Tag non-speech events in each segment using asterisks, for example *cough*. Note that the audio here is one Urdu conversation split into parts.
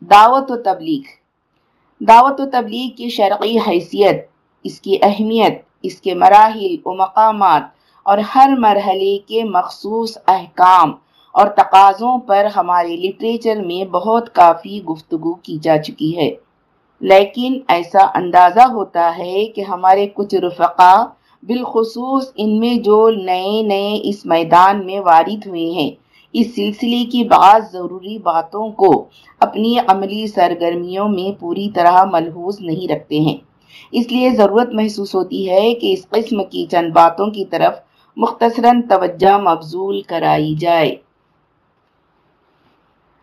دعوت و تبلیغ۔ دعوت و تبلیغ کی شرعی حیثیت، اس کی اہمیت، اس کے مراحل و مقامات اور ہر مرحلے کے مخصوص احکام اور تقاضوں پر ہمارے لٹریچر میں بہت کافی گفتگو کی جا چکی ہے۔ لیکن ایسا اندازہ ہوتا ہے کہ ہمارے کچھ رفقا بالخصوص ان میں جو نئے نئے اس میدان میں وارد ہوئے ہیں۔ اس سلسلے کی بعض ضروری باتوں کو اپنی عملی سرگرمیوں میں پوری طرح ملحوظ نہیں رکھتے ہیں۔ اس لیے ضرورت محسوس ہوتی ہے کہ اس قسم کی چند باتوں کی طرف مختصراً توجہ مبزول کرائی جائے۔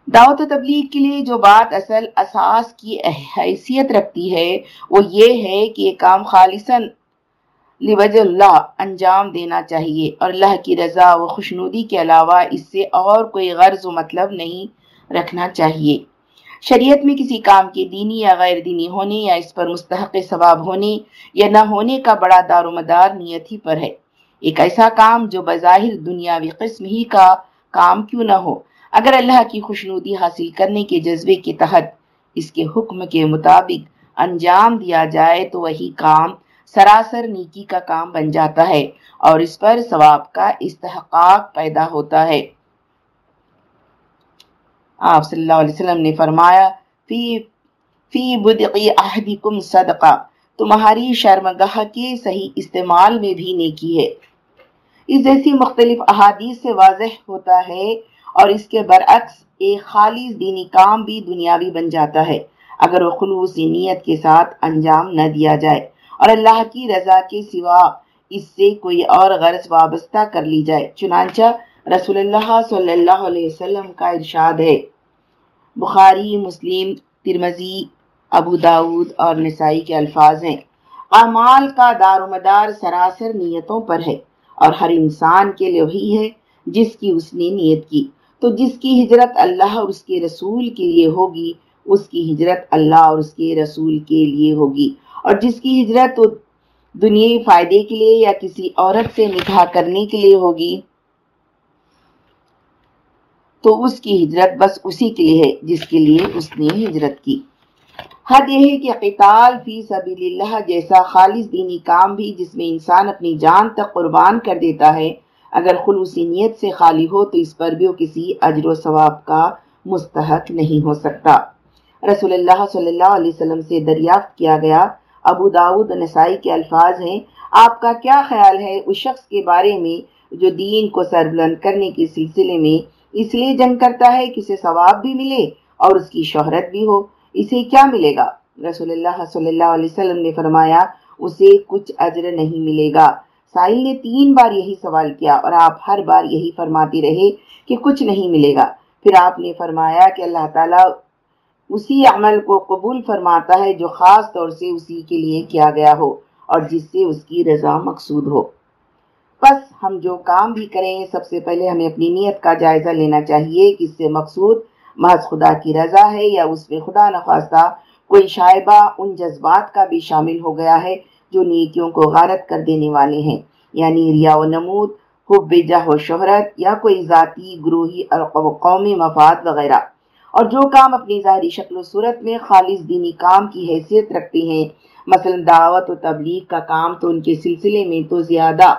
دعوت تبلیغ کے لیے جو بات اصل اساس کی حیثیت رکھتی ہے وہ یہ ہے کہ یہ کام خالصاً لوجہ اللہ انجام دینا چاہیے اور اللہ کی رضا و خوشنودی کے علاوہ اس سے اور کوئی غرض و مطلب نہیں رکھنا چاہیے۔ شریعت میں کسی کام کے دینی یا غیر دینی ہونے یا اس پر مستحق ثواب ہونے یا نہ ہونے کا بڑا دار و مدار نیت ہی پر ہے۔ ایک ایسا کام جو بظاہر دنیاوی قسم ہی کا کام کیوں نہ ہو۔ اگر اللہ کی خوشنودی حاصل کرنے کے جذبے کے تحت اس کے حکم کے مطابق انجام دیا جائے تو وہی کام سراسر نیکی کا کام بن جاتا ہے اور اس پر ثواب کا استحقاق پیدا ہوتا ہے۔ آپ صلی اللہ علیہ وسلم نے فرمایا، فی فی بدقی احدکم صدقہ، تمہاری شرمگاہ کے صحیح استعمال میں بھی نیکی ہے۔ اس جیسی مختلف احادیث سے واضح ہوتا ہے اور اس کے برعکس ایک خالص دینی کام بھی دنیاوی بن جاتا ہے، اگر وہ خلوصی نیت کے ساتھ انجام نہ دیا جائے۔ اور اللہ کی رضا کے سوا اس سے کوئی اور غرض وابستہ کر لی جائے۔ چنانچہ رسول اللہ صلی اللہ علیہ وسلم کا ارشاد ہے۔ بخاری، مسلم ترمزی ابو داود اور نسائی کے الفاظ ہیں۔ اعمال کا دار و مدار سراسر نیتوں پر ہے اور ہر انسان کے لیے وہی ہے جس کی اس نے نیت کی۔ تو جس کی ہجرت اللہ اور اس کے رسول کے لیے ہوگی، اس کی ہجرت اللہ اور اس کے رسول کے لیے ہوگی۔ اور جس کی ہجرت دنیا فائدے کے لیے یا کسی عورت سے نکاح کرنے کے لیے ہوگی، تو اس کی ہجرت بس اسی کے لیے ہے جس کے لیے اس نے ہجرت کی۔ حد یہ ہے کہ قتال فی سبیل اللہ جیسا خالص دینی کام بھی جس میں انسان اپنی جان تک قربان کر دیتا ہے، اگر خلوصی نیت سے خالی ہو تو اس پر بھی وہ کسی اجر و ثواب کا مستحق نہیں ہو سکتا۔ رسول اللہ صلی اللہ علیہ وسلم سے دریافت کیا گیا ابو داود نسائی کے الفاظ ہیں۔ آپ کا کیا خیال ہے اس شخص کے بارے میں جو دین کو سربلند کرنے کے سلسلے میں اس لیے جنگ کرتا ہے کہ اسے ثواب بھی ملے اور اس کی شہرت بھی ہو؟ اسے کیا ملے گا؟ رسول اللہ صلی اللہ علیہ وسلم نے فرمایا، اسے کچھ اجر نہیں ملے گا۔ سائل نے تین بار یہی سوال کیا اور آپ ہر بار یہی فرماتی رہے کہ کچھ نہیں ملے گا۔ پھر آپ نے فرمایا کہ اللہ تعالیٰ اسی عمل کو قبول فرماتا ہے جو خاص طور سے اسی کے لیے کیا گیا ہو اور جس سے اس کی رضا مقصود ہو۔ بس ہم جو کام بھی کریں، سب سے پہلے ہمیں اپنی نیت کا جائزہ لینا چاہیے کہ اس سے مقصود محض خدا کی رضا ہے یا اس میں خدا نخواستہ کوئی شائبہ، ان جذبات کا بھی شامل ہو گیا ہے جو نیکیوں کو غارت کر دینے والے ہیں۔ یعنی ریا و نمود، حب جہ و شہرت یا کوئی ذاتی، گروہی اور قومی مفاد وغیرہ۔ اور جو کام اپنی ظاہری شکل و صورت میں خالص دینی کام کی حیثیت رکھتے ہیں، مثلا دعوت و تبلیغ کا کام تو ان کے سلسلے میں تو زیادہ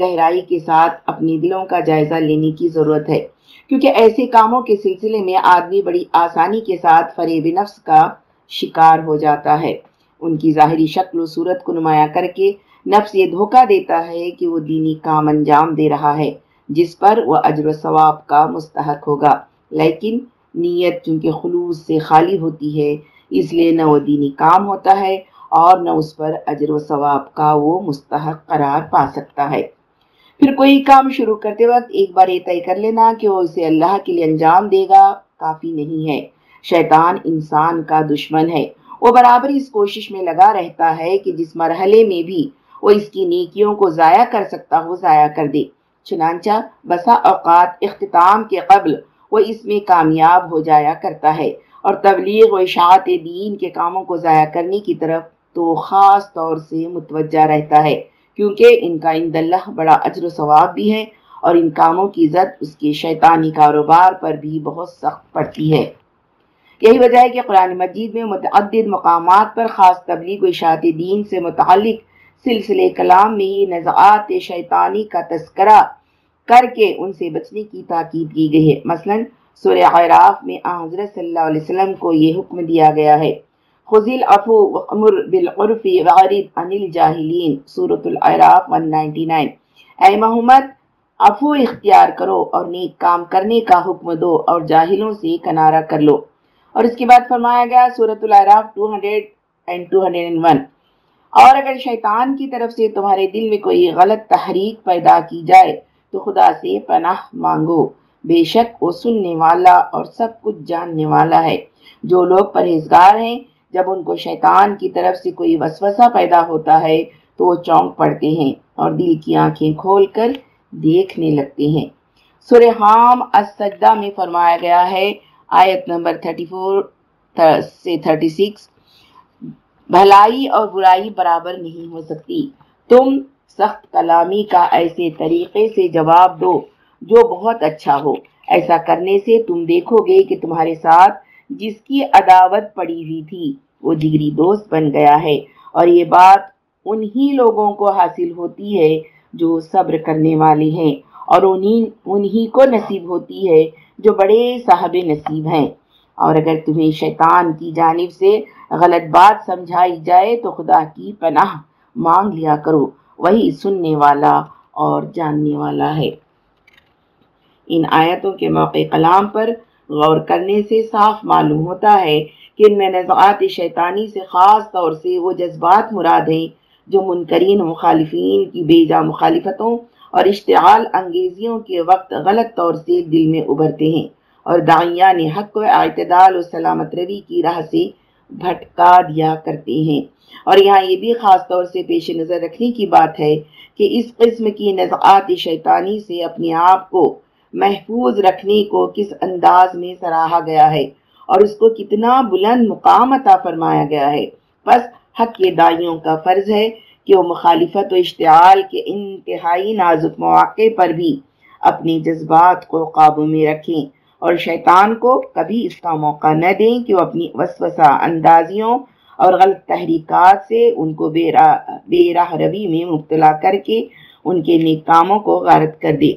گہرائی کے ساتھ اپنی دلوں کا جائزہ لینے کی ضرورت ہے۔ کیونکہ ایسے کاموں کے سلسلے میں آدمی بڑی آسانی کے ساتھ فریب نفس کا شکار ہو جاتا ہے۔ ان کی ظاہری شکل و صورت کو نمایاں کر کے نفس یہ دھوکہ دیتا ہے کہ وہ دینی کام انجام دے رہا ہے، جس پر وہ اجر و ثواب کا مستحق ہوگا۔ لیکن نیت چونکہ خلوص سے خالی ہوتی ہے، اس لیے نہ وہ دینی کام ہوتا ہے اور نہ اس پر اجر و ثواب کا وہ مستحق قرار پا سکتا ہے۔ پھر کوئی کام شروع کرتے وقت ایک بار یہ طے کر لینا کہ وہ اسے اللہ کے لیے انجام دے گا، کافی نہیں ہے۔ شیطان انسان کا دشمن ہے۔ وہ برابر اس کوشش میں لگا رہتا ہے کہ جس مرحلے میں بھی وہ اس کی نیکیوں کو ضائع کر سکتا ہو، ضائع کر دے۔ چنانچہ بسا اوقات اختتام کے قبل وہ اس میں کامیاب ہو جایا کرتا ہے اور تبلیغ و اشاعت دین کے کاموں کو ضائع کرنے کی طرف تو خاص طور سے متوجہ رہتا ہے، کیونکہ ان کا اند اللہ بڑا اجر و ثواب بھی ہے اور ان کاموں کی زد اس کے شیطانی کاروبار پر بھی بہت سخت پڑتی ہے۔ یہی وجہ ہے کہ قرآن مجید میں متعدد مقامات پر خاص تبلیغ و اشاعت دین سے متعلق سلسلے کلام میں ہی نزعات شیطانی کا تذکرہ کر کے ان سے بچنے کی تاکید کی گئی ہے۔ مثلا، سورہ عراف میں حضرت صلی اللہ علیہ وسلم کو یہ حکم دیا گیا ہے۔ خزل افو وعمر بالعرف وعرد عن الجاہلین، سورة العراف 199 اے محمد افو اختیار کرو اور نیک کام کرنے کا حکم دو اور جاہلوں سے کنارہ کر لو۔ اور اس کے بعد فرمایا گیا، سورة العراف 200 and 201 اور اگر شیطان کی طرف سے تمہارے دل میں کوئی غلط تحریک پیدا کی جائے تو خدا سے پناہ مانگو۔ بے شک وہ سننے والا اور سب کچھ جاننے والا ہے۔ جو لوگ پرہیزگار ہیں، جب ان کو شیطان کی طرف سے کوئی وسوسہ پیدا ہوتا ہے، تو وہ چونک پڑتے ہیں اور دل کی آنکھیں کھول کر دیکھنے لگتے ہیں۔ سورہ حام السجدہ میں فرمایا گیا ہے، آیت نمبر 34 سے 36 بھلائی اور برائی برابر نہیں ہو سکتی۔ تم سخت کلامی کا ایسے طریقے سے جواب دو جو بہت اچھا ہو۔ ایسا کرنے سے تم دیکھو گے کہ تمہارے ساتھ جس کی عداوت پڑی ہوئی تھی، وہ جگری دوست بن گیا ہے۔ اور یہ بات انہی لوگوں کو حاصل ہوتی ہے جو صبر کرنے والے ہیں، اور انہی کو نصیب ہوتی ہے جو بڑے صاحب نصیب ہیں۔ اور اگر تمہیں شیطان کی جانب سے غلط بات سمجھائی جائے تو خدا کی پناہ مانگ لیا کرو۔ وہی سننے والا اور جاننے والا ہے۔ ان آیتوں کے موقع کلام پر غور کرنے سے صاف معلوم ہوتا ہے کہ ان میں نزعات شیطانی سے خاص طور سے وہ جذبات مراد ہیں جو منکرین مخالفین کی بے جا مخالفتوں اور اشتعال انگیزیوں کے وقت غلط طور سے دل میں ابھرتے ہیں اور دائیان حق و اعتدال و سلامت روی کی راہ سے بھٹکا دیا کرتے ہیں۔ اور یہاں یہ بھی خاص طور سے پیش نظر رکھنے کی بات ہے کہ اس قسم کی نزعات شیطانی سے اپنے آپ کو محفوظ رکھنے کو کس انداز میں سراہا گیا ہے اور اس کو کتنا بلند مقام عطا فرمایا گیا ہے۔ بس حق کے دائیوں کا فرض ہے کہ وہ مخالفت و اشتعال کے انتہائی نازک مواقع پر بھی اپنے جذبات کو قابو میں رکھیں۔ اور شیطان کو کبھی اس کا موقع نہ دیں کہ وہ اپنی وسوسہ اندازیوں اور غلط تحریکات سے ان کو بے راہ, بے راہ روی میں مبتلا کر کے ان کے نیک کاموں کو غارت کر دے۔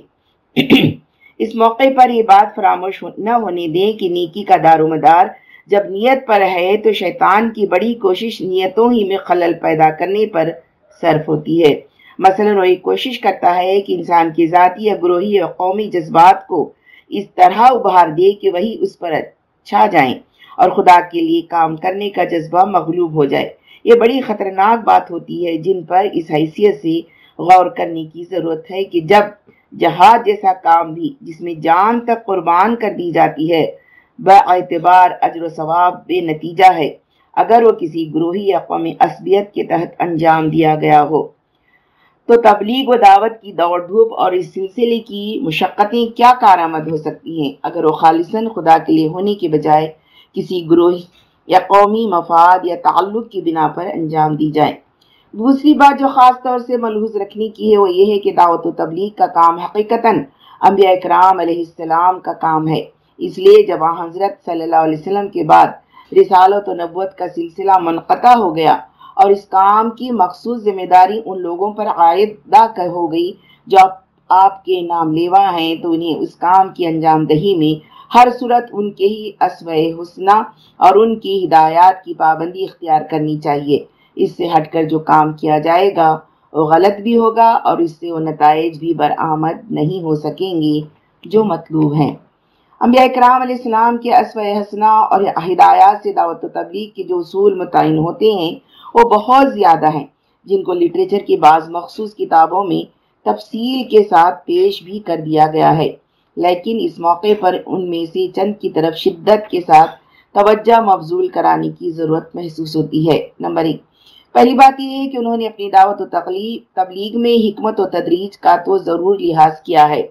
*clears throat* اس موقع پر یہ بات فراموش نہ ہونے دیں کہ نیکی کا دار و مدار جب نیت پر ہے تو شیطان کی بڑی کوشش نیتوں ہی میں خلل پیدا کرنے پر صرف ہوتی ہے۔ مثلا وہ ایک کوشش کرتا ہے کہ انسان کی ذاتی یا گروہی یا قومی جذبات کو اس طرح ابھار دے کہ وہی اس پر چھا جائیں اور خدا کے لیے کام کرنے کا جذبہ مغلوب ہو جائے۔ یہ بڑی خطرناک بات ہوتی ہے جن پر اس حیثیت سے غور کرنے کی ضرورت ہے کہ جب جہاد جیسا کام بھی جس میں جان تک قربان کر دی جاتی ہے اعتبار اجر و ثواب بے نتیجہ ہے۔ اگر وہ کسی گروہی یا قومی عصبیت کے تحت انجام دیا گیا ہو تو تبلیغ و دعوت کی دوڑ دھوپ اور اس سلسلے کی مشقتیں کیا کارآمد ہو سکتی ہیں؟ اگر وہ خالصاً خدا کے لیے ہونے کے بجائے کسی گروہ یا قومی مفاد یا تعلق کی بنا پر انجام دی جائے۔ دوسری بات جو خاص طور سے ملحوظ رکھنے کی ہے وہ یہ ہے کہ دعوت و تبلیغ کا کام حقیقتاً انبیاء اکرام علیہ السلام کا کام ہے۔ اس لیے جب حضرت صلی اللہ علیہ وسلم کے بعد رسالت و نبوت کا سلسلہ منقطع ہو گیا اور اس کام کی مخصوص ذمہ داری ان لوگوں پر عائدہ ہو گئی جو آپ کے نام لیوا ہیں، تو انہیں اس کام کی انجام دہی میں ہر صورت ان کے ہی اسوہ حسنہ اور ان کی ہدایات کی پابندی اختیار کرنی چاہیے۔ اس سے ہٹ کر جو کام کیا جائے گا، وہ غلط بھی ہوگا اور اس سے وہ نتائج بھی برآمد نہیں ہو سکیں گے جو مطلوب ہیں۔ انبیاء اکرام علیہ السلام کے اسوہ حسنہ اور ہدایات سے دعوت و تبلیغ کے جو اصول متعین ہوتے ہیں وہ بہت زیادہ ہیں، جن کو لٹریچر کی بعض مخصوص کتابوں میں تفصیل کے ساتھ پیش بھی کر دیا گیا ہے۔ لیکن اس موقع پر ان میں سے چند کی طرف شدت کے ساتھ توجہ مفضول کرانے کی ضرورت محسوس ہوتی ہے۔ نمبر ایک، پہلی بات یہ ہے کہ انہوں نے اپنی دعوت و تبلیغ میں حکمت و تدریج کا تو ضرور لحاظ کیا ہے۔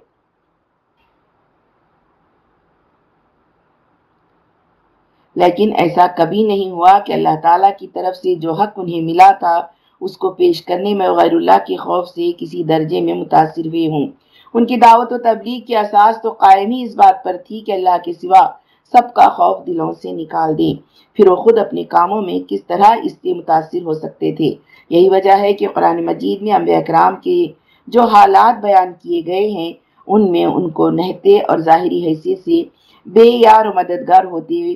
لیکن ایسا کبھی نہیں ہوا کہ اللہ تعالیٰ کی طرف سے جو حق انہیں ملا تھا، اس کو پیش کرنے میں غیر اللہ کے خوف سے کسی درجے میں متاثر ہوئے ہوں۔ ان کی دعوت و تبلیغ کی اساس تو قائم ہی اس بات پر تھی کہ اللہ کے سوا سب کا خوف دلوں سے نکال دیں۔ پھر وہ خود اپنے کاموں میں کس طرح اس سے متاثر ہو سکتے تھے؟ یہی وجہ ہے کہ قرآن مجید میں انبیاء اکرام کے جو حالات بیان کیے گئے ہیں، ان میں ان کو نہتے اور ظاہری حیثیت سے بے یار و مددگار ہوتے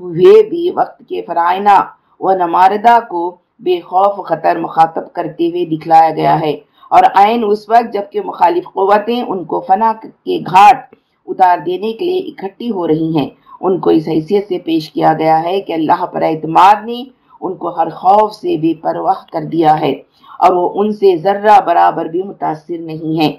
ہوئے بھی وقت کے فرائنہ و نماردہ کو بے خوف و خطر مخاطب کرتے ہوئے دکھلایا گیا ہے۔ اور عین اس وقت جبکہ مخالف قوتیں ان کو فنا کے گھاٹ اتار دینے کے لیے اکٹھی ہو رہی ہیں۔ ان کو اس حیثیت سے پیش کیا گیا ہے کہ اللہ پر اعتماد نے ان کو ہر خوف سے بے پرواہ کر دیا ہے اور وہ ان سے ذرہ برابر بھی متاثر نہیں ہیں۔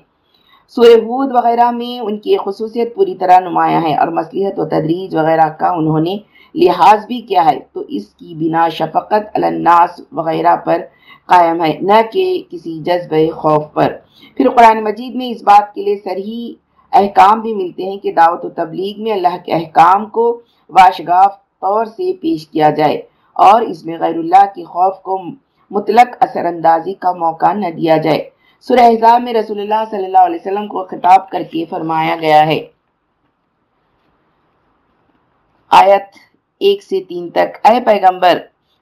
سورہ ہود وغیرہ میں ان کی خصوصیت پوری طرح نمایاں ہے اور مصلیحت و تدریج وغیرہ کا انہوں نے لحاظ بھی کیا ہے، تو اس کی بنا شفقت الناس وغیرہ پر قائم ہے، نہ کہ کسی جذب خوف پر۔ پھر قرآن مجید میں اس بات کے لیے سرحی احکام بھی ملتے ہیں کہ دعوت و تبلیغ میں اللہ کے احکام کو واشگاف طور سے پیش کیا جائے اور اس میں غیر اللہ کے خوف کو مطلق اثر اندازی کا موقع نہ دیا جائے۔ سورہ احزاب میں رسول اللہ صلی اللہ علیہ وسلم کو خطاب کر کے فرمایا گیا ہے۔ آیت ایک سے تین تک۔ اے پیغمبر،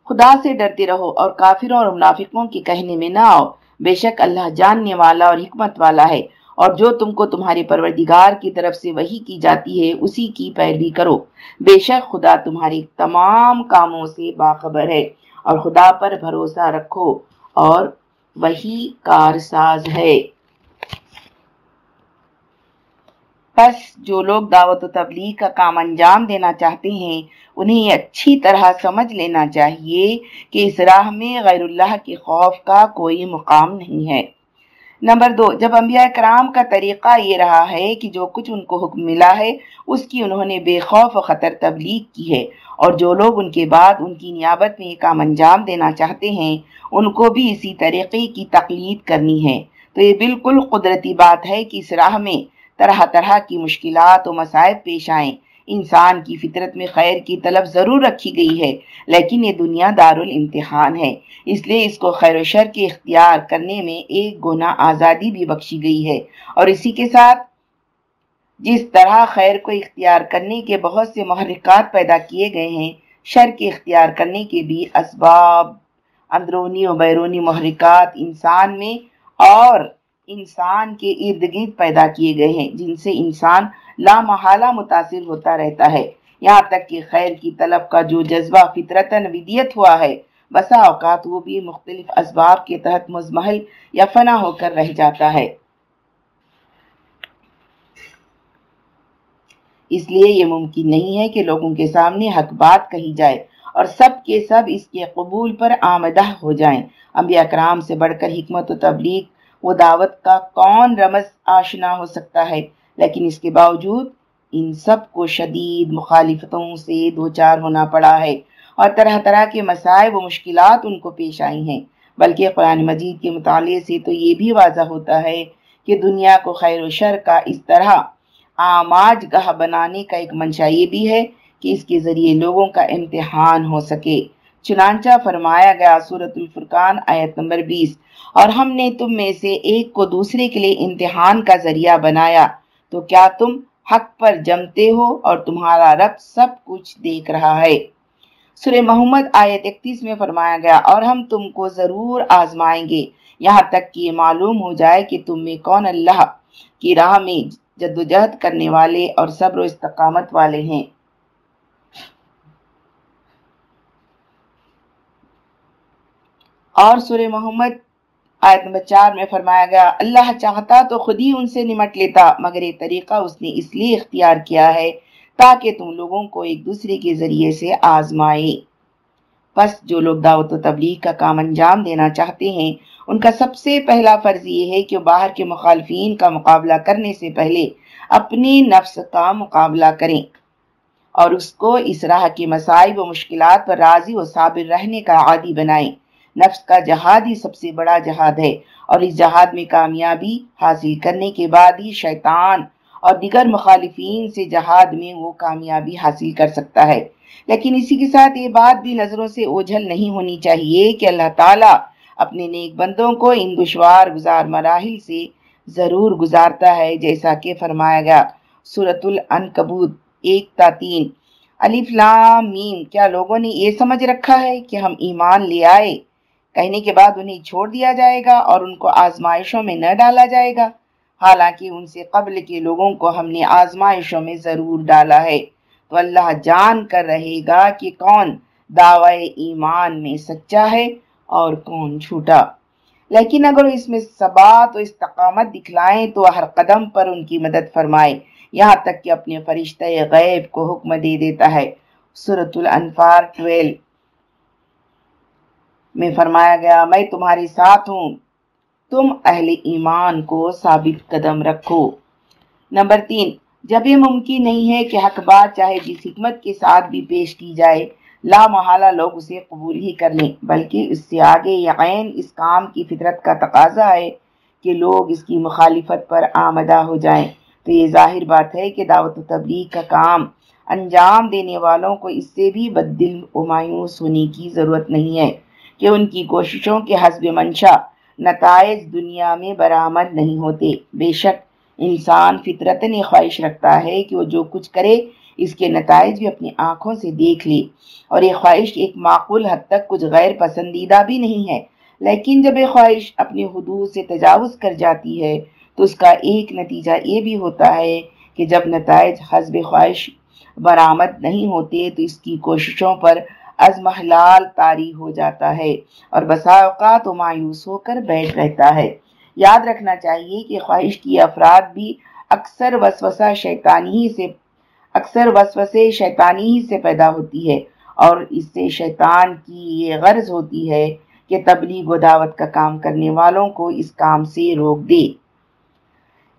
خدا سے ڈرتے رہو اور کافروں اور منافقوں کے کہنے میں نہ آؤ۔ بے شک اللہ جاننے والا اور حکمت والا ہے اور جو تم کو تمہارے پروردگار کی طرف سے وہی کی جاتی ہے، اسی کی پیروی کرو۔ بے شک خدا تمہاری تمام کاموں سے باخبر ہے اور خدا پر بھروسہ رکھو اور وہی کارساز ہے۔ پس جو لوگ دعوت و تبلیغ کا کام انجام دینا چاہتے ہیں، انہیں اچھی طرح سمجھ لینا چاہیے کہ اس راہ میں غیر اللہ کے خوف کا کوئی مقام نہیں ہے۔ نمبر دو، جب انبیاء کرام کا طریقہ یہ رہا ہے کہ جو کچھ ان کو حکم ملا ہے، اس کی انہوں نے بے خوف و خطر تبلیغ کی ہے۔ اور جو لوگ ان کے بعد ان کی نیابت میں یہ کام انجام دینا چاہتے ہیں، ان کو بھی اسی طریقے کی تقلید کرنی ہے۔ تو یہ بالکل قدرتی بات ہے کہ اس راہ میں طرح طرح کی مشکلات و مسائب پیش آئیں۔ انسان کی فطرت میں خیر کی طلب ضرور رکھی گئی ہے، لیکن یہ دنیا دار الامتحان ہے۔ اس لیے اس کو خیر و شر کے اختیار کرنے میں ایک گناہ آزادی بھی بخشی گئی ہے۔ اور اسی کے ساتھ جس طرح خیر کو اختیار کرنے کے بہت سے محرکات پیدا کیے گئے ہیں، شر کے اختیار کرنے کے بھی اسباب، اندرونی و بیرونی محرکات انسان میں اور انسان کے ارد گرد پیدا کیے گئے ہیں، جن سے انسان لامحالہ متاثر ہوتا رہتا ہے۔ یہاں تک کہ خیر کی طلب کا جو جذبہ فطرتاً ودیت ہوا ہے بسا اوقات وہ بھی مختلف اسباب کے تحت مزمحل یا فنا ہو کر رہ جاتا ہے۔ اس لیے یہ ممکن نہیں ہے کہ لوگوں کے سامنے حق بات کہی جائے اور سب کے سب اس کے قبول پر آمدہ ہو جائیں۔ انبیاء اکرام سے بڑھ کر حکمت و تبلیغ وہ دعوت کا کون رمز آشنا ہو سکتا ہے۔ لیکن اس کے باوجود ان سب کو شدید مخالفتوں سے دو چار ہونا پڑا ہے اور طرح طرح کے مسائب و مشکلات ان کو پیش آئی ہیں۔ بلکہ قرآن مجید کے مطالعے سے تو یہ بھی واضح ہوتا ہے کہ دنیا کو خیر و شر کا اس طرح آماج گاہ بنانے کا ایک منشا یہ بھی ہے کہ اس کے ذریعے لوگوں کا امتحان ہو سکے۔ چنانچہ فرمایا گیا سورت الفرقان آیت نمبر بیس۔ اور ہم نے تم میں سے ایک کو دوسرے کے لیے امتحان کا ذریعہ بنایا۔ تو کیا تم حق پر جمتے ہو اور تمہارا رب سب کچھ دیکھ رہا ہے؟ سورہ محمد آیت اکتیس میں فرمایا گیا، اور ہم تم کو ضرور آزمائیں گے۔ یہاں تک کہ یہ معلوم ہو جائے کہ تم میں کون اللہ کی راہ میں جدوجہد کرنے والے اور صبر و استقامت والے ہیں۔ اور سورہ محمد آیت نمبر چار میں فرمایا گیا، اللہ چاہتا تو خود ہی ان سے نمٹ لیتا، مگر یہ طریقہ اس نے اس لیے اختیار کیا ہے تاکہ تم لوگوں کو ایک دوسرے کے ذریعے سے آزمائے۔ بس جو لوگ دعوت و تبلیغ کا کام انجام دینا چاہتے ہیں، ان کا سب سے پہلا فرض یہ ہے کہ باہر کے مخالفین کا مقابلہ کرنے سے پہلے اپنی نفس کا مقابلہ کریں اور اس کو اس راہ کے مسائب و مشکلات پر راضی و صابر رہنے کا عادی بنائیں۔ نفس کا جہاد ہی سب سے بڑا جہاد ہے۔ اور اس جہاد میں کامیابی حاصل کرنے کے بعد ہی شیطان اور دیگر مخالفین سے جہاد میں وہ کامیابی حاصل کر سکتا ہے۔ لیکن اسی کے ساتھ یہ بات بھی نظروں سے اوجھل نہیں ہونی چاہیے کہ اللہ تعالیٰ اپنے نیک بندوں کو ان دشوار گزار مراحل سے ضرور گزارتا ہے، جیسا کہ فرمایا گیا۔ سورت العنکبوت، ایک تا تین۔ لام میم۔ کیا لوگوں نے یہ سمجھ رکھا ہے کہ ہم ایمان لے آئے؟ کہنے کے بعد انہیں چھوڑ دیا جائے گا اور ان کو آزمائشوں میں نہ ڈالا جائے گا۔ حالانکہ ان سے قبل کے لوگوں کو ہم نے آزمائشوں میں ضرور ڈالا ہے۔ تو اللہ جان کر رہے گا کہ کون دعوی ایمان میں سچا ہے اور کون جھوٹا۔ لیکن اگر اس میں ثبات و استقامت دکھلائیں تو ہر قدم پر ان کی مدد فرمائے۔ یہاں تک کہ اپنے فرشتہ غیب کو حکم دے دیتا ہے۔ سورة الانفار 12 میں فرمایا گیا، میں تمہارے ساتھ ہوں۔ تم اہل ایمان کو ثابت قدم رکھو۔ نمبر تین، جب یہ ممکن نہیں ہے کہ حق بات چاہے جس حکمت کے ساتھ بھی پیش کی جائے، لا محالہ لوگ اسے قبول ہی کر لیں، بلکہ اس سے آگے یقین اس کام کی فطرت کا تقاضا ہے کہ لوگ اس کی مخالفت پر آمدہ ہو جائیں۔ تو یہ ظاہر بات ہے کہ دعوت و تبلیغ کا کام انجام دینے والوں کو اس سے بھی بدل و مایوس ہونے کی ضرورت نہیں ہے۔ کہ ان کی کوششوں کے حسب منشا نتائج دنیا میں برآمد نہیں ہوتے۔ بے شک انسان فطرت خواہش رکھتا ہے کہ وہ جو کچھ کرے، اس کے نتائج بھی اپنی آنکھوں سے دیکھ لے۔ اور یہ خواہش ایک معقول حد تک کچھ غیر پسندیدہ بھی نہیں ہے۔ لیکن جب یہ خواہش اپنی حدود سے تجاوز کر جاتی ہے، تو اس کا ایک نتیجہ یہ بھی ہوتا ہے کہ جب نتائج حسب خواہش برآمد نہیں ہوتے، تو اس کی کوششوں پر از محلال تاری ہو جاتا ہے اور بسا اوقات و مایوس ہو کر بیٹھ رہتا ہے۔ یاد رکھنا چاہیے کہ خواہش کی افراد بھی اکثر وسوسہ شیطانی سے اکثر وسوسے شیطانی ہی سے پیدا ہوتی ہے اور اس سے شیطان کی یہ غرض ہوتی ہے کہ تبلیغ و دعوت کا کام کرنے والوں کو اس کام سے روک دے۔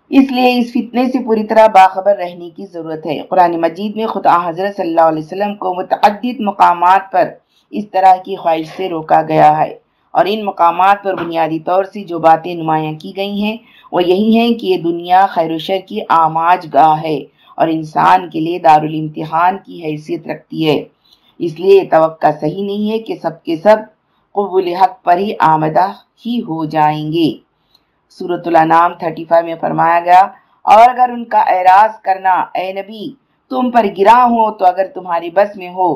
اس لیے اس فتنے سے پوری طرح باخبر رہنے کی ضرورت ہے۔ قرآن مجید میں خدا حضرت صلی اللہ علیہ وسلم کو متعدد مقامات پر اس طرح کی خواہش سے روکا گیا ہے اور ان مقامات پر بنیادی طور سے جو باتیں نمایاں کی گئی ہیں، وہ یہی ہیں کہ یہ دنیا خیر و شر کی آماج گاہ ہے اور انسان کے لیے دارالامتحان کی حیثیت رکھتی ہے۔ اس لیے توقع صحیح نہیں ہے کہ سب کے سب قبول حق پر ہی آمدہ ہی ہو جائیں گے۔ صورت الانام 35 میں فرمایا گیا، اور اگر ان کا اعراض کرنا، اے نبی، تم پر گرا ہو تو اگر تمہاری بس میں ہو،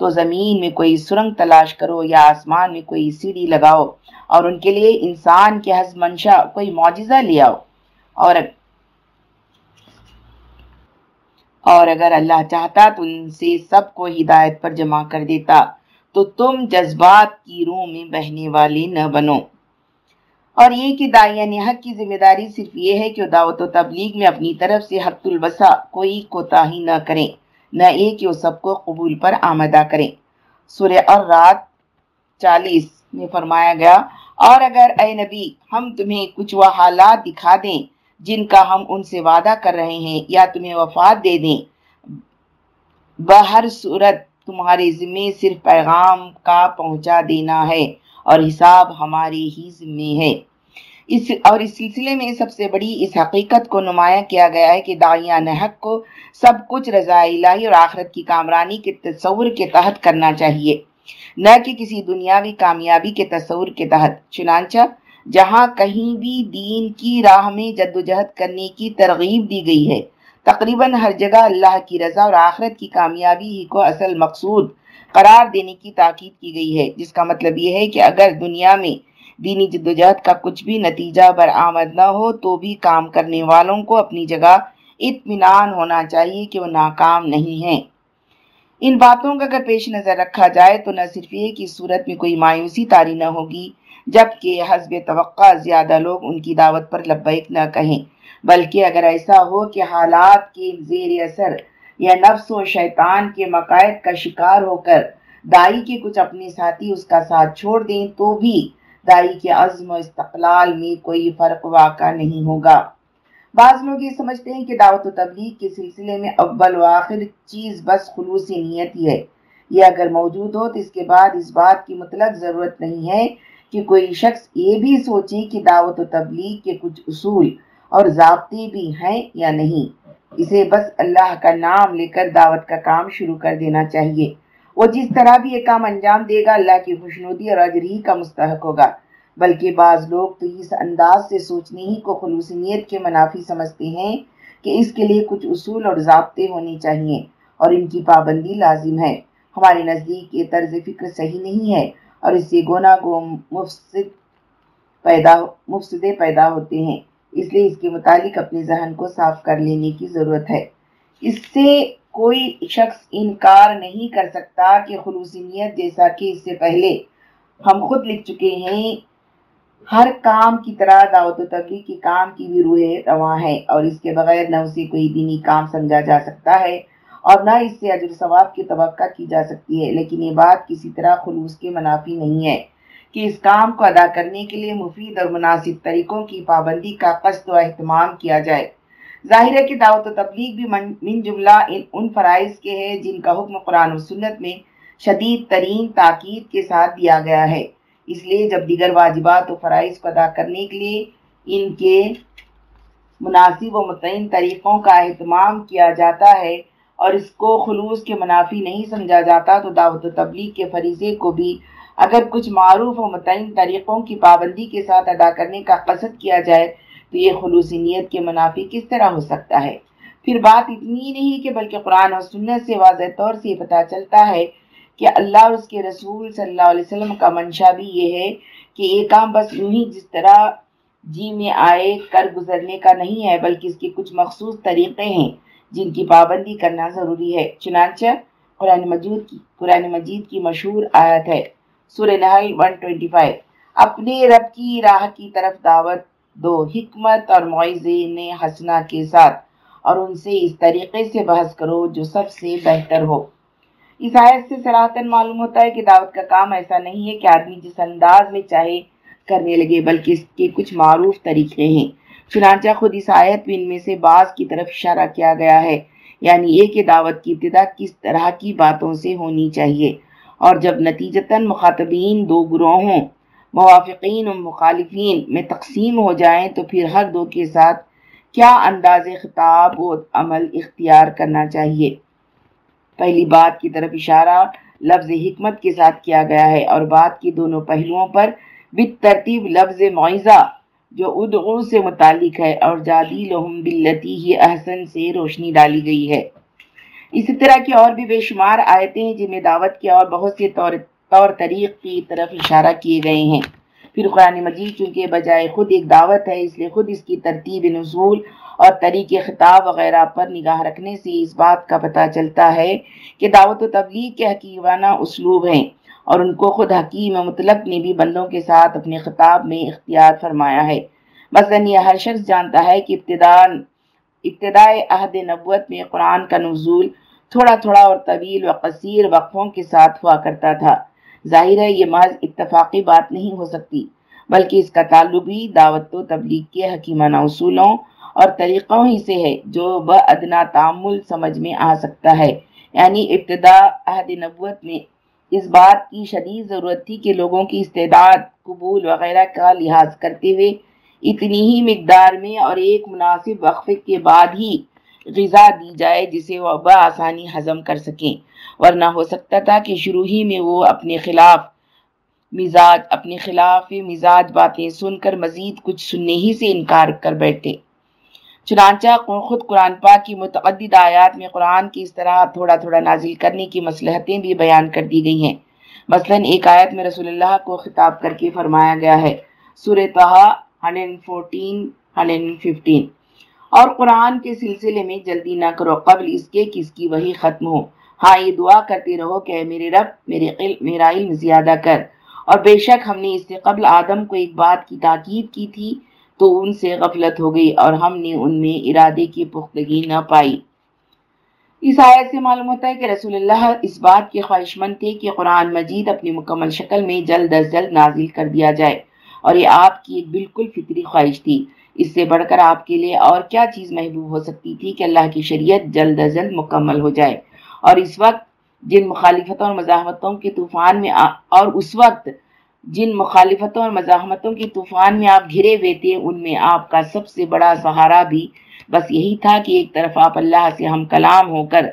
تو زمین میں کوئی سرنگ تلاش کرو یا آسمان میں کوئی سیڑھی لگاؤ، اور ان کے لیے انسان کے حض منشا کوئی معجزہ لے آؤ۔ اور اور اگر اللہ چاہتا تو ان سے سب کو ہدایت پر جمع کر دیتا، تو تم جذبات کی روح میں بہنے والے نہ بنو۔ اور یہ کہ دائین یعنی حق کی ذمہ داری صرف یہ ہے کہ دعوت و تبلیغ میں اپنی طرف سے حق البسا کوئی کوتاہی نہ کریں، نہ یہ کہ وہ سب کو قبول پر آمدہ کریں۔ سورہ اور رات چالیس میں فرمایا گیا، اور اگر اے نبی ہم تمہیں کچھ وہ حالات دکھا دیں جن کا ہم ان سے وعدہ کر رہے ہیں یا تمہیں وفات دے دیں، بہر صورت تمہارے ذمہ صرف پیغام کا پہنچا دینا ہے اور حساب ہماری ہی ذمہ ہے۔ اس اور اس سلسلے میں سب سے بڑی اس حقیقت کو نمایاں کیا گیا ہے کہ دائیان حق کو سب کچھ رضا الہی اور آخرت کی کامرانی کے تصور کے تحت کرنا چاہیے۔ نہ کہ کسی دنیاوی کامیابی کے تصور کے تحت۔ چنانچہ جہاں کہیں بھی دین کی راہ میں جد و جہد کرنے کی ترغیب دی گئی ہے، تقریباً ہر جگہ اللہ کی رضا اور آخرت کی کامیابی ہی کو اصل مقصود قرار دینے کی تاکید کی گئی ہے، جس کا مطلب یہ ہے کہ اگر دنیا میں دینی جدوجہد کا کچھ بھی نتیجہ برآمد نہ ہو تو بھی کام کرنے والوں کو اپنی جگہ اطمینان ہونا چاہیے کہ وہ ناکام نہیں ہیں۔ ان باتوں کا اگر پیش نظر رکھا جائے تو نہ صرف یہ کہ صورت میں کوئی مایوسی تاری نہ ہوگی، جبکہ حسب توقع زیادہ لوگ ان کی دعوت پر لبیک نہ کہیں۔ بلکہ اگر ایسا ہو کہ حالات کے زیر اثر یا نفس و شیطان کے مقاعد کا شکار ہو کر دائی کے کچھ اپنے ساتھی اس کا ساتھ چھوڑ دیں تو بھی دائی کے عزم و استقلال میں کوئی فرق واقع نہیں ہوگا۔ بعض لوگ یہ سمجھتے ہیں کہ دعوت و تبلیغ کے سلسلے میں اول و آخر چیز بس خلوصی نیت ہی ہے۔ یہ اگر موجود ہو تو اس کے بعد اس بات کی مطلق ضرورت نہیں ہے کہ کوئی شخص یہ بھی سوچے کہ دعوت و تبلیغ کے کچھ اصول اور ضابطے بھی ہیں یا نہیں۔ اسے بس اللہ کا نام لے کر دعوت کا کام شروع کر دینا چاہیے۔ وہ جس طرح بھی یہ کام انجام دے گا، اللہ کی خوشنودی اور ہی کا مستحق ہوگا۔ بلکہ بعض لوگ تو اس انداز سے سوچنے ہی کو خلوص نیت کے منافی سمجھتے ہیں کہ اس کے لیے کچھ اصول اور ضابطے ہونے چاہیے اور ان کی پابندی لازم ہے۔ ہمارے نزدیک یہ طرز فکر صحیح نہیں ہے اور اس سے گونا گو مفسد پیدا مفسدے پیدا ہوتے ہیں۔ اس لیے اس کے متعلق اپنے ذہن کو صاف کر لینے کی ضرورت ہے۔ اس سے کوئی شخص انکار نہیں کر سکتا کہ خلوصیت جیسا کہ اس سے پہلے ہم خود لکھ چکے ہیں، ہر کام کی طرح دعوت و تبلیغ کی کام کی بھی روح رواں ہے اور اس کے بغیر نہ اسے کوئی دینی کام سمجھا جا سکتا ہے اور نہ اس سے عجر ثواب کی توقع کی جا سکتی ہے، لیکن یہ بات کسی طرح خلوص کے منافی نہیں ہے کہ اس کام کو ادا کرنے کے لیے مفید اور مناسب طریقوں کی پابندی کا قصد و اہتمام کیا جائے۔ ظاہر ہے کہ دعوت و تبلیغ بھی من جملہ ان فرائض کے ہے جن کا حکم قرآن و سنت میں شدید ترین تاکید کے ساتھ دیا گیا ہے۔ اس لیے جب دیگر واجبات و فرائض کو ادا کرنے کے لیے ان کے مناسب و متعین طریقوں کا اہتمام کیا جاتا ہے اور اس کو خلوص کے منافی نہیں سمجھا جاتا، تو دعوت و تبلیغ کے فریضے کو بھی اگر کچھ معروف و متعین طریقوں کی پابندی کے ساتھ ادا کرنے کا قصد کیا جائے تو یہ خلوص نیت کے منافی کس طرح ہو سکتا ہے؟ پھر بات اتنی نہیں کہ بلکہ قرآن اور سنت سے واضح طور سے پتہ چلتا ہے کہ اللہ اور اس کے رسول صلی اللہ علیہ وسلم کا منشا بھی یہ ہے کہ یہ کام بس یوں ہی جس طرح جی میں آئے کر گزرنے کا نہیں ہے، بلکہ اس کے کچھ مخصوص طریقے ہیں جن کی پابندی کرنا ضروری ہے۔ چنانچہ قرآن مجید کی، قرآن مجید کی مشہور آیت ہے، سورہ نحل 125 اپنے رب کی راہ کی طرف دعوت۔ دو حکمت اور معیزے نے حسنہ کے ساتھ، اور ان سے اس طریقے سے بحث کرو جو سب سے بہتر ہو۔ اس آیت سے سراہتاً معلوم ہوتا ہے کہ دعوت کا کام ایسا نہیں ہے کہ آدمی جس انداز میں چاہے کرنے لگے، بلکہ اس کے کچھ معروف طریقے ہیں۔ چنانچہ خود اس آیت میں ان میں سے بعض کی طرف اشارہ کیا گیا ہے۔ یعنی یہ کہ دعوت کی ابتدا کس طرح کی باتوں سے ہونی چاہیے، اور جب نتیجتاً مخاطبین دو گروہوں موافقین و مخالفین میں تقسیم ہو جائیں تو پھر ہر دو کے ساتھ کیا انداز خطاب و عمل اختیار کرنا چاہیے؟ پہلی بات کی طرف اشارہ، لفظ حکمت کے ساتھ کیا گیا ہے اور بات کی دونوں پہلوؤں پر ترتیب لفظ معیزہ، جو ادعو سے متعلق ہے اور جادی لہم بلتی ہی احسن سے روشنی ڈالی گئی ہے۔ اسی طرح کی اور بھی بے شمار آیتیں ہیں جن میں دعوت کے اور بہت سے طور طور طریق کی طرف اشارہ کیے گئے ہیں۔ پھر قرآن مجید چونکہ بجائے خود ایک دعوت ہے، اس لیے خود اس کی ترتیب نزول اور طریق خطاب وغیرہ پر نگاہ رکھنے سے اس بات کا پتہ چلتا ہے کہ دعوت و تبلیغ کے حکیمانہ اسلوب ہیں اور ان کو خود حکیم مطلق نے بھی بندوں کے ساتھ اپنے خطاب میں اختیار فرمایا ہے۔ مثلاً یہ ہر شخص جانتا ہے کہ ابتدان ابتدائے عہد نبوت میں قرآن کا نزول تھوڑا تھوڑا اور طویل و قصیر وقفوں کے ساتھ ہوا کرتا تھا۔ ظاہر ہے یہ محض اتفاقی بات نہیں ہو سکتی، بلکہ اس کا تعلق بھی دعوت و تبلیغ کے حکیمانہ اصولوں اور طریقوں ہی سے ہے جو ادنا تعمل سمجھ میں آ سکتا ہے۔ یعنی ابتدا عہد نبوت میں اس بات کی شدید ضرورت تھی کہ لوگوں کی استعداد، قبول وغیرہ کا لحاظ کرتے ہوئے اتنی ہی مقدار میں اور ایک مناسب وقفے کے بعد ہی غذا دی جائے جسے وہ بآسانی ہضم کر سکیں۔ ورنہ ہو سکتا تھا کہ شروع ہی میں وہ اپنے خلاف مزاج، اپنے خلاف مزاج باتیں سن کر مزید کچھ سننے ہی سے انکار کر بیٹھے۔ چنانچہ خود قرآن پاک کی متعدد آیات میں قرآن کی اس طرح تھوڑا تھوڑا نازل کرنے کی مصلحتیں بھی بیان کر دی گئی ہیں۔ مثلا ایک آیت میں رسول اللہ کو خطاب کر کے فرمایا گیا ہے سورہ تہا 114 115 اور قرآن کے سلسلے میں جلدی نہ کرو، قبل اس کے کہ اس کی وہی ختم ہو۔ ہاں یہ دعا کرتے رہو کہ میرے رب، میرے علم، میرا علم زیادہ کر۔ اور بے شک ہم نے اس سے قبل آدم کو ایک بات کی تاکید کی تھی، تو ان سے غفلت ہو گئی اور ہم نے ان میں ارادے کی پختگی نہ پائی۔ اس آیت سے معلوم ہوتا ہے کہ رسول اللہ اس بات کے خواہش مند تھے کہ قرآن مجید اپنی مکمل شکل میں جلد از جلد نازل کر دیا جائے۔ اور یہ آپ کی ایک بالکل فطری خواہش تھی۔ اس سے بڑھ کر آپ کے لیے اور کیا چیز محبوب ہو سکتی تھی کہ اللہ کی شریعت جلد از جلد مکمل ہو جائے۔ اور اس وقت جن مخالفتوں اور مزاحمتوں کے طوفان میں اور اس وقت جن مخالفتوں اور مزاحمتوں کی طوفان میں آپ گھرے ہوئے تھے، ان میں آپ کا سب سے بڑا سہارا بھی بس یہی تھا کہ ایک طرف آپ اللہ سے ہم کلام ہو کر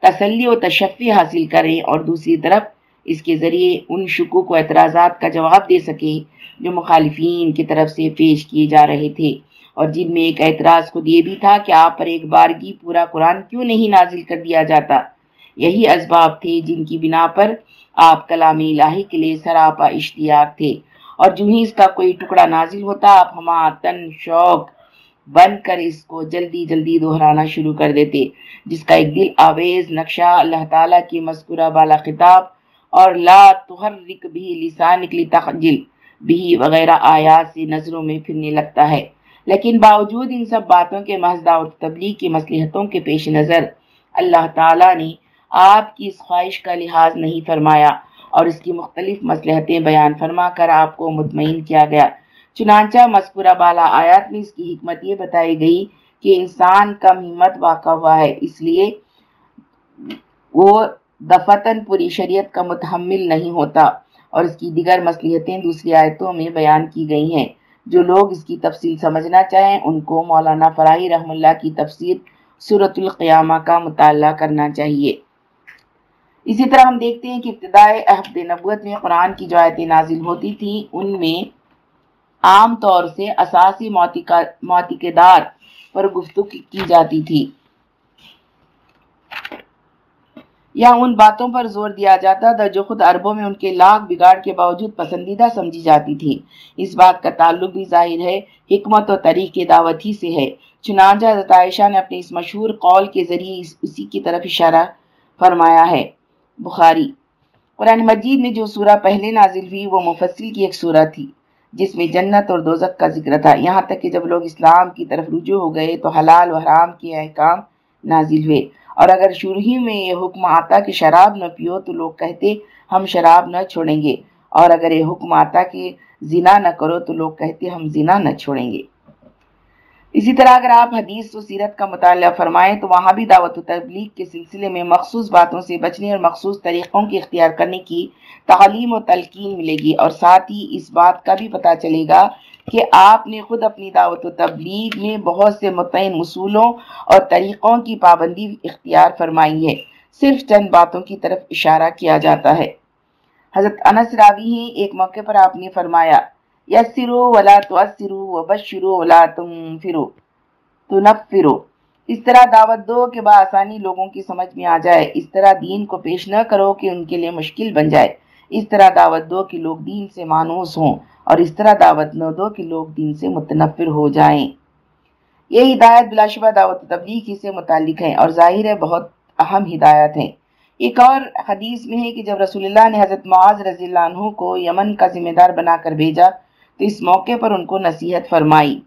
تسلی و تشفی حاصل کریں اور دوسری طرف اس کے ذریعے ان شکوک و اعتراضات کا جواب دے سکیں جو مخالفین کی طرف سے پیش کیے جا رہے تھے۔ اور جن میں ایک اعتراض خود یہ بھی تھا کہ آپ پر ایک بارگی پورا قرآن کیوں نہیں نازل کر دیا جاتا؟ یہی اسباب تھے جن کی بنا پر آپ کلام الہی کے لیے سراپا اشتیاق تھے۔ اور جو ہی اس کا کوئی ٹکڑا نازل ہوتا، آپ ہما تن شوق بن کر اس کو جلدی جلدی دہرانا شروع کر دیتے، جس کا ایک دل آویز نقشہ اللہ تعالیٰ کی مذکورہ بالا خطاب اور لا تحرک بھی لسان نکلی تخجل بھی وغیرہ آیات سے نظروں میں پھرنے لگتا ہے۔ لیکن باوجود ان سب باتوں کے محض اور تبلیغ کی مصلحتوں کے پیش نظر، اللہ تعالیٰ نے آپ کی اس خواہش کا لحاظ نہیں فرمایا اور اس کی مختلف مصلحتیں بیان فرما کر آپ کو مطمئن کیا گیا۔ چنانچہ مذکورہ بالا آیات میں اس کی حکمت یہ بتائی گئی کہ انسان کم ہمت واقع ہوا ہے، اس لیے وہ دفتن پوری شریعت کا متحمل نہیں ہوتا اور اس کی دیگر مصلیحتیں دوسری آیتوں میں بیان کی گئی ہیں۔ جو لوگ اس کی تفصیل سمجھنا چاہیں، ان کو مولانا فراہی رحم اللہ کی تفسیر صورت القیامہ کا مطالعہ کرنا چاہیے۔ اسی طرح ہم دیکھتے ہیں کہ ابتدائے عہد نبوت میں قرآن کی جو آیتیں نازل ہوتی تھیں، ان میں عام طور سے اساسی موتی پر گفتگو کی جاتی تھی۔ یا ان باتوں پر زور دیا جاتا تھا جو خود عربوں میں ان کے لاکھ بگاڑ کے باوجود پسندیدہ سمجھی جاتی تھی۔ اس بات کا تعلق بھی ظاہر ہے، حکمت و طریق دعوت ہی سے ہے۔ چنانچہ عائشہ نے اپنے اس مشہور قول کے ذریعے اسی کی طرف اشارہ فرمایا ہے۔ بخاری۔ قرآن مجید میں جو سورہ پہلے نازل ہوئی، وہ مفصل کی ایک سورہ تھی، جس میں جنت اور دوزک کا ذکر تھا۔ یہاں تک کہ جب لوگ اسلام کی طرف رجوع ہو گئے، تو حلال و حرام کے احکام نازل ہوئے۔ اور اگر شروع ہی میں یہ حکم آتا کہ شراب نہ پیو تو لوگ کہتے ہم شراب نہ چھوڑیں گے، اور اگر یہ حکم آتا کہ زنا نہ کرو تو لوگ کہتے ہم زنا نہ چھوڑیں گے۔ اسی طرح اگر آپ حدیث و سیرت کا مطالعہ فرمائیں تو وہاں بھی دعوت و تبلیغ کے سلسلے میں مخصوص باتوں سے بچنے اور مخصوص طریقوں کی اختیار کرنے کی تعلیم و تلقین ملے گی اور ساتھ ہی اس بات کا بھی پتہ چلے گا کہ آپ نے خود اپنی دعوت و تبلیغ میں بہت سے متعین اصولوں اور طریقوں کی پابندی اختیار فرمائی ہے۔ صرف چند باتوں کی طرف اشارہ کیا جاتا ہے۔ حضرت انس راوی ہیں، ایک موقع پر آپ نے فرمایا، یسرو ولا توسرو وبشرو ولا تنفرو تنفرو۔ اس طرح دعوت دو کہ آسانی لوگوں کی سمجھ میں آ جائے۔ اس طرح دین کو پیش نہ کرو کہ ان کے لیے مشکل بن جائے۔ اس طرح دعوت دو کہ لوگ دین سے مانوس ہوں اور اس طرح دعوت نہ دو کہ لوگ دین سے متنفر ہو جائیں۔ یہ ہدایت بلا شبہ دعوت تبلیغ ہی سے متعلق ہیں اور ظاہر ہے بہت اہم ہدایت ہیں۔ ایک اور حدیث میں ہے کہ جب رسول اللہ نے حضرت معاذ رضی اللہ عنہ کو یمن کا ذمہ دار بنا کر بھیجا تو اس موقع پر ان کو نصیحت فرمائی۔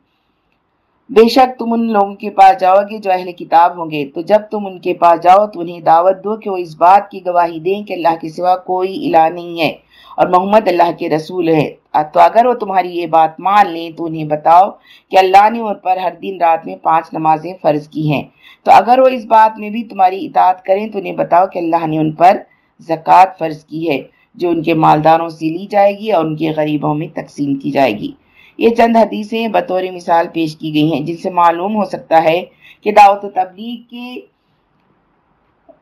بے شک تم ان لوگوں کے پاس جاؤ گے جو اہل کتاب ہوں گے۔ تو جب تم ان کے پاس جاؤ، تو انہیں دعوت دو کہ وہ اس بات کی گواہی دیں کہ اللہ کے سوا کوئی الہ نہیں ہے اور محمد اللہ کے رسول ہے۔ تو اگر وہ تمہاری یہ بات مان لیں، تو انہیں بتاؤ کہ اللہ نے ان پر ہر دن رات میں پانچ نمازیں فرض کی ہیں۔ تو اگر وہ اس بات میں بھی تمہاری اطاعت کریں، تو انہیں بتاؤ کہ اللہ نے ان پر زکوٰۃ فرض کی ہے، جو ان کے مالداروں سے لی جائے گی اور ان کے غریبوں میں تقسیم کی جائے گی۔ یہ چند حدیثیں بطور مثال پیش کی گئی ہیں، جن سے معلوم ہو سکتا ہے کہ دعوت و تبلیغ کے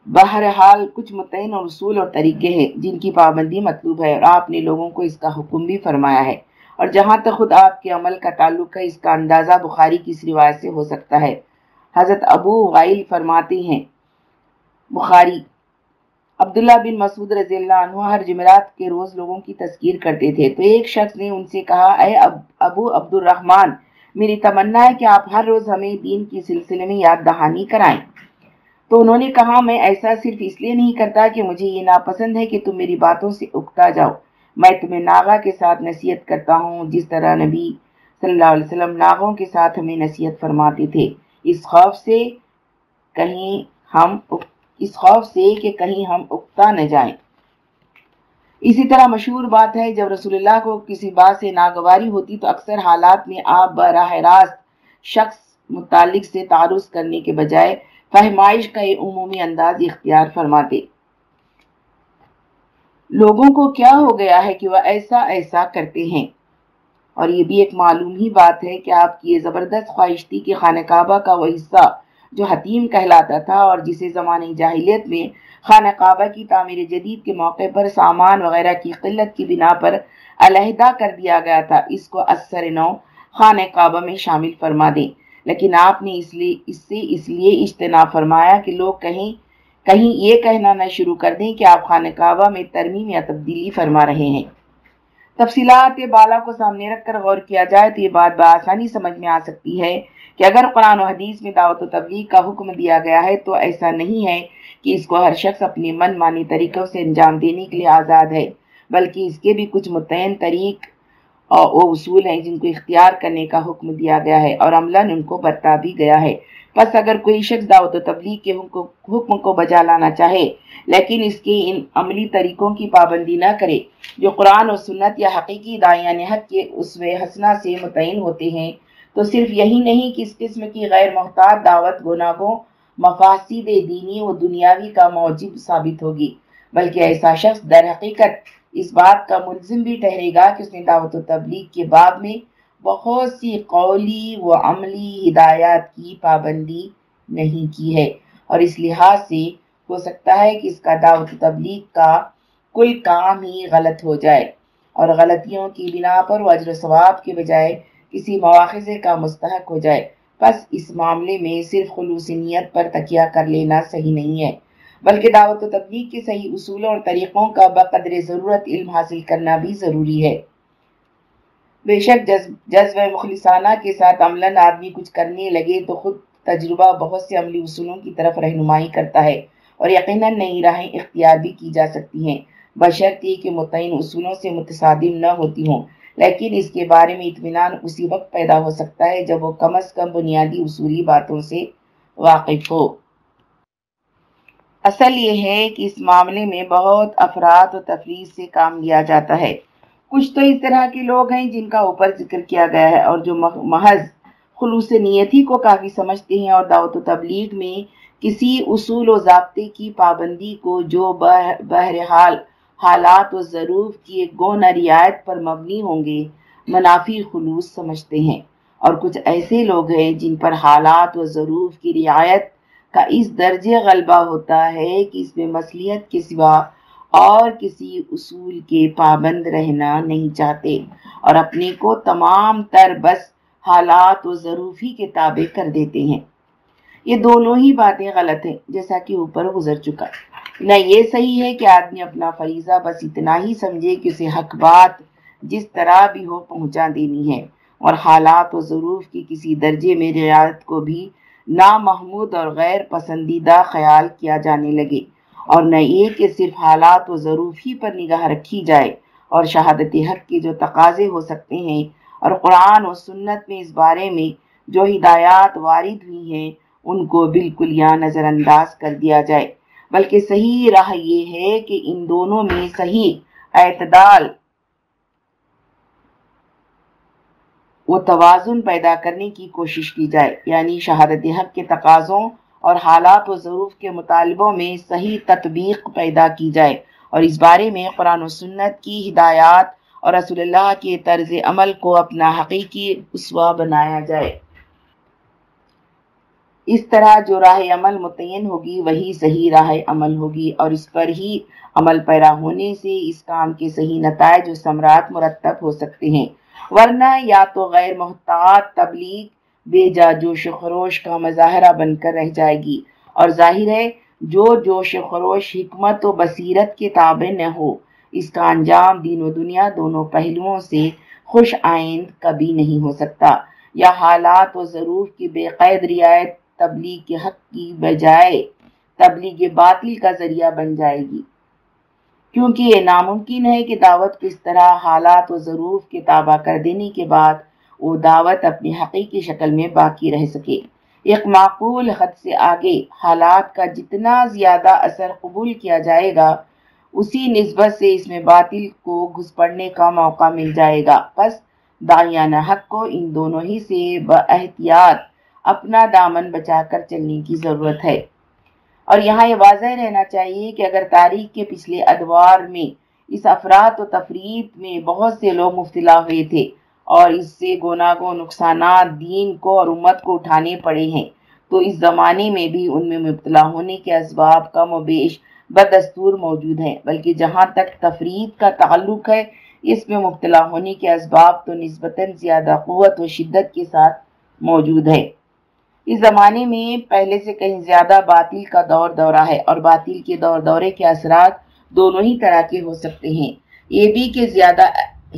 بہرحال کچھ متعین اور اصول اور طریقے ہیں جن کی پابندی مطلوب ہے اور آپ نے لوگوں کو اس کا حکم بھی فرمایا ہے۔ اور جہاں تک خود آپ کے عمل کا تعلق ہے، اس کا اندازہ بخاری کی اس روایت سے ہو سکتا ہے۔ حضرت ابو غائل فرماتے ہیں، بخاری عبداللہ بن مسعود رضی اللہ عنہ ہر جمعرات کے روز لوگوں کی تذکیر کرتے تھے۔ تو ایک شخص نے ان سے کہا، اے ابو عبد الرحمن میری تمنا ہے کہ آپ ہر روز ہمیں دین کی سلسلے میں یاد دہانی کرائیں۔ تو انہوں نے کہا، میں ایسا صرف اس لیے نہیں کرتا کہ مجھے یہ ناپسند ہے کہ تم میری باتوں سے اکتا جاؤ۔ میں تمہیں ناغا کے ساتھ نصیحت کرتا ہوں جس طرح نبی صلی اللہ علیہ وسلم ناغوں کے ساتھ ہمیں نصیحت فرماتے تھے۔ اس خوف سے کہیں ہم اس خوف سے کہ کہیں ہم اکتا نہ جائیں۔ اسی طرح مشہور بات ہے، جب رسول اللہ کو کسی بات سے ناگواری ہوتی تو اکثر حالات میں آپ براہ راست شخص متعلق سے تعارض کرنے کے بجائے فہمائش کا یہ عمومی انداز اختیار فرماتے۔ لوگوں کو کیا ہو گیا ہے کہ وہ ایسا ایسا کرتے ہیں؟ اور یہ بھی ایک معلوم ہی بات ہے کہ آپ کی یہ زبردست خواہش تھی کہ خانہ کعبہ کا وہ حصہ جو حتیم کہلاتا تھا اور جسے زمانے جاہلیت میں خانہ کعبہ کی تعمیر جدید کے موقع پر سامان وغیرہ کی قلت کی بنا پر علیحدہ کر دیا گیا تھا، اس کو اثر نو خانہ کعبہ میں شامل فرما دیں۔ لیکن آپ نے اس لیے، اس سے اس لیے اجتناب فرمایا کہ لوگ کہیں کہیں یہ کہنا نہ شروع کر دیں کہ آپ خانہ کعبہ میں ترمیم یا تبدیلی فرما رہے ہیں۔ تفصیلات بالا کو سامنے رکھ کر غور کیا جائے تو یہ بات بآسانی سمجھ میں آ سکتی ہے۔ کہ اگر قرآن و حدیث میں دعوت و تبلیغ کا حکم دیا گیا ہے تو ایسا نہیں ہے کہ اس کو ہر شخص اپنے من مانی طریقوں سے انجام دینے کے لیے آزاد ہے، بلکہ اس کے بھی کچھ متعین طریق اور اصول ہیں جن کو اختیار کرنے کا حکم دیا گیا ہے اور عملاً ان کو برتا بھی گیا ہے۔ بس اگر کوئی شخص دعوت و تبلیغ کے حکم کو بجا لانا چاہے، لیکن اس کے ان عملی طریقوں کی پابندی نہ کرے، جو قرآن و سنت یا حقیقی دائیان حق کے اسوے حسنہ سے متعین ہوتے ہیں تو صرف یہی نہیں کہ اس قسم کی غیر محتاط دعوت گناگوں مفاسد دینی و دنیاوی کا موجب ثابت ہوگی، بلکہ ایسا شخص در حقیقت اس بات کا ملزم بھی ٹھہرے گا کہ اس نے دعوت و تبلیغ کے باب میں بہت سی قولی و عملی ہدایات کی پابندی نہیں کی ہے۔ اور اس لحاظ سے ہو سکتا ہے کہ اس کا دعوت و تبلیغ کا کل کام ہی غلط ہو جائے اور غلطیوں کی بنا پر وجر و ثواب کے بجائے کسی مواخذے کا مستحق ہو جائے۔ بس اس معاملے میں صرف خلوص نیت پر تکیہ کر لینا صحیح نہیں ہے، بلکہ دعوت و تبلیغ کے صحیح اصولوں اور طریقوں کا بقدر ضرورت علم حاصل کرنا بھی ضروری ہے۔ بے شک جذب مخلصانہ کے ساتھ عملاً آدمی کچھ کرنے لگے تو خود تجربہ بہت سے عملی اصولوں کی طرف رہنمائی کرتا ہے اور یقیناً نئی راہیں اختیار بھی کی جا سکتی ہیں۔ بشرط کہ متعین اصولوں سے متصادم نہ ہوتی ہوں۔ لیکن اس کے بارے میں اطمینان اسی وقت پیدا ہو سکتا ہے جب وہ کم از کم بنیادی اصولی باتوں سے واقف ہو۔ اصل یہ ہے کہ اس معاملے میں بہت افراد و تفریح سے کام لیا جاتا ہے۔ کچھ تو اس طرح کے لوگ ہیں جن کا اوپر ذکر کیا گیا ہے اور جو محض خلوص نیتی کو کافی سمجھتے ہیں اور دعوت و تبلیغ میں کسی اصول و ضابطے کی پابندی کو جو بہرحال حالات و ضرور کی ایک گون رعایت پر مبنی ہوں گے، منافی خلوص سمجھتے ہیں۔ اور کچھ ایسے لوگ ہیں جن پر حالات و ضرور کی رعایت کا اس درجے غلبہ ہوتا ہے کہ اس میں مصلیت کے سوا اور کسی اصول کے پابند رہنا نہیں چاہتے اور اپنے کو تمام تر بس حالات و ضروفی کے تابع کر دیتے ہیں۔ یہ دونوں ہی باتیں غلط ہیں، جیسا کہ اوپر گزر چکا۔ ہے نہ یہ صحیح ہے کہ آدمی اپنا فریضہ بس اتنا ہی سمجھے کہ اسے حق بات جس طرح بھی ہو پہنچا دینی ہے۔ اور حالات و ضرور کی کسی درجے میں رعایت کو بھی نامحمود اور غیر پسندیدہ خیال کیا جانے لگے۔ اور نہ یہ کہ صرف حالات و ضرور ہی پر نگاہ رکھی جائے۔ اور شہادت حق کے جو تقاضے ہو سکتے ہیں۔ اور قرآن و سنت میں اس بارے میں جو ہدایات وارد ہوئی ہیں، ان کو بالکل یا نظر انداز کر دیا جائے۔ بلکہ صحیح راہ یہ ہے کہ ان دونوں میں صحیح اعتدال وہ توازن پیدا کرنے کی کوشش کی جائے یعنی شہادت حق کے تقاضوں اور حالات و ضرور کے مطالبوں میں صحیح تطبیق پیدا کی جائے۔ اور اس بارے میں قرآن و سنت کی ہدایات اور رسول اللہ کے طرز عمل کو اپنا حقیقی اسوا بنایا جائے۔ اس طرح جو راہ عمل متعین ہوگی، وہی صحیح راہ عمل ہوگی اور اس پر ہی عمل پیرا ہونے سے اس کام کے صحیح نتائج و ثمرات مرتب ہو سکتے ہیں۔ ورنہ یا تو غیر محتاط، تبلیغ، بے جا جوش و خروش کا مظاہرہ بن کر رہ جائے گی۔ اور ظاہر ہے، جو جوش و خروش، حکمت و بصیرت کے تابع نہ ہو، اس کا انجام دین و دنیا دونوں پہلوؤں سے خوش آئند کبھی نہیں ہو سکتا۔ یا حالات و ضرور کی بے قید رعایت تبلیغ کے حق کی بجائے تبلیغ باطل کا ذریعہ بن جائے گی۔ کیونکہ یہ ناممکن ہے کہ دعوت کو اس طرح حالات و ضرور کے تابع کر دینے کے بعد وہ دعوت اپنی حقیقی شکل میں باقی رہ سکے۔ ایک معقول حد سے آگے حالات کا جتنا زیادہ اثر قبول کیا جائے گا، اسی نسبت سے اس میں باطل کو گھس پڑنے کا موقع مل جائے گا۔ پس دائیانہ حق کو ان دونوں ہی سے احتیاط اپنا دامن بچا کر چلنے کی ضرورت ہے۔ اور یہاں یہ واضح رہنا چاہیے کہ اگر تاریخ کے پچھلے ادوار میں اس افراد و تفرید میں بہت سے لوگ مفتلا ہوئے تھے اور اس سے گناگو نقصانات دین کو اور امت کو اٹھانے پڑے ہیں، تو اس زمانے میں بھی ان میں مبتلا ہونے کے اسباب کم و بیش بدستور موجود ہیں۔ بلکہ جہاں تک تفرید کا تعلق ہے، اس میں مبتلا ہونے کے اسباب تو نسبتاً زیادہ قوت و شدت کے ساتھ موجود ہے اس زمانے میں پہلے سے کہیں زیادہ باطل کا دور دورہ ہے اور باطل کے دور دورے کے اثرات دونوں ہی طرح کے ہو سکتے ہیں۔ یہ بھی کہ زیادہ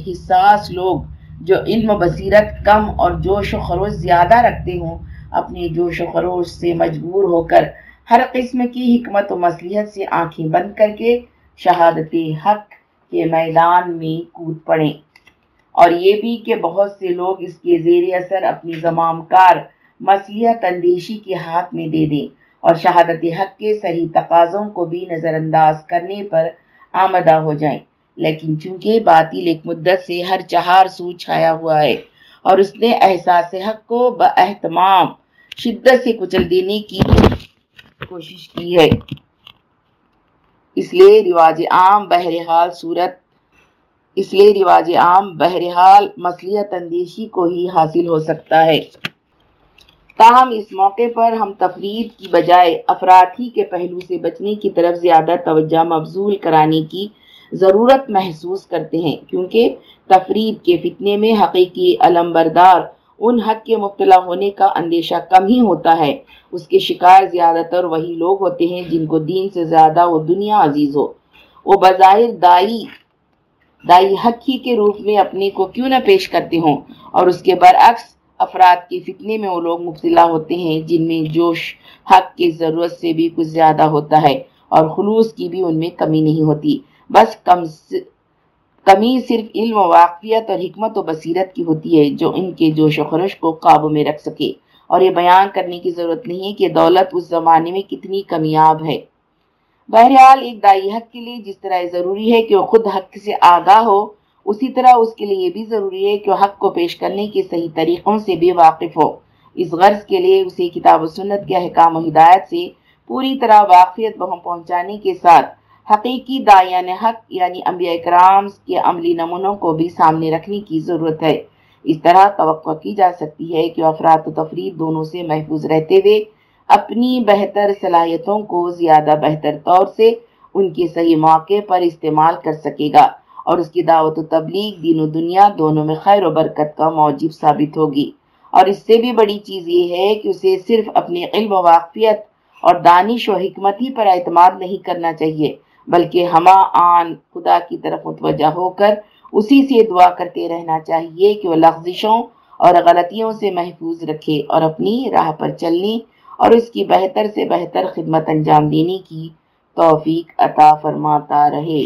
حساس لوگ جو علم و بصیرت کم اور جوش و خروش زیادہ رکھتے ہوں، اپنے جوش و خروش سے مجبور ہو کر ہر قسم کی حکمت و مصلیحت سے آنکھیں بند کر کے شہادت حق کے میدان میں کود پڑیں۔ اور یہ بھی کہ بہت سے لوگ اس کے زیر اثر اپنی زمام کار مصلیحت اندیشی کے ہاتھ میں دے دیں اور شہادت حق کے صحیح تقاضوں کو بھی نظر انداز کرنے پر آمدہ ہو جائیں۔ لیکن چونکہ باطل ایک مدت سے ہر چہار سو چھایا ہوا ہے اور اس نے احساس حق کو اہتمام شدت سے کچل دینے کی کوشش کی ہے۔ اس لیے رواج عام بہرحال صورت، اس لیے رواج عام بہرحال مصلیحت اندیشی کو ہی حاصل ہو سکتا ہے۔ تاہم، اس موقع پر ہم تفرید کی بجائے افراد ہی کے پہلو سے بچنے کی طرف زیادہ توجہ مبزول کرانے کی ضرورت محسوس کرتے ہیں، کیونکہ تفرید کے فتنے میں حقیقی علم بردار ان حق کے مبتلا ہونے کا اندیشہ کم ہی ہوتا ہے۔ اس کے شکار زیادہ تر وہی لوگ ہوتے ہیں جن کو دین سے زیادہ وہ دنیا عزیز ہو۔ وہ بظاہر دائی دائی حق ہی کے روپ میں اپنے کو کیوں نہ پیش کرتے ہوں؟ اور اس کے برعکس افراد کے فتنے میں وہ لوگ مبتلا ہوتے ہیں جن میں جوش، حق کی ضرورت سے بھی کچھ زیادہ ہوتا ہے اور خلوص کی بھی ان میں کمی نہیں ہوتی۔ بس کم کمی صرف علم و واقفیت اور حکمت و بصیرت کی ہوتی ہے جو ان کے جوش و خرش کو قابو میں رکھ سکے۔ اور یہ بیان کرنے کی ضرورت نہیں ہے کہ دولت اس زمانے میں کتنی کمیاب ہے۔ بہرحال ایک دائی حق کے لیے جس طرح ضروری ہے کہ وہ خود حق سے آگاہ ہو اسی طرح اس کے لیے یہ بھی ضروری ہے کہ وہ حق کو پیش کرنے کے صحیح طریقوں سے بھی واقف ہو۔ اس غرض کے لیے اسے کتاب و سنت کے احکام و ہدایت سے پوری طرح واقفیت بہم پہنچانے کے ساتھ حقیقی دائیان حق یعنی انبیاء اکرام کے عملی نمونوں کو بھی سامنے رکھنے کی ضرورت ہے۔ اس طرح توقع کی جا سکتی ہے کہ افراد و تفرید دونوں سے محفوظ رہتے ہوئے اپنی بہتر صلاحیتوں کو زیادہ بہتر طور سے ان کے صحیح موقع پر استعمال کر سکے گا۔ اور اس کی دعوت و تبلیغ دین و دنیا دونوں میں خیر و برکت کا موجب ثابت ہوگی۔ اور اس سے بھی بڑی چیز یہ ہے کہ اسے صرف اپنے علم و واقفیت اور دانش و حکمت ہی پر اعتماد نہیں کرنا چاہیے، بلکہ ہما آن خدا کی طرف متوجہ ہو کر اسی سے دعا کرتے رہنا چاہیے کہ وہ لغزشوں اور غلطیوں سے محفوظ رکھے اور اپنی راہ پر چلنے اور اس کی بہتر سے بہتر خدمت انجام دینے کی توفیق عطا فرماتا رہے۔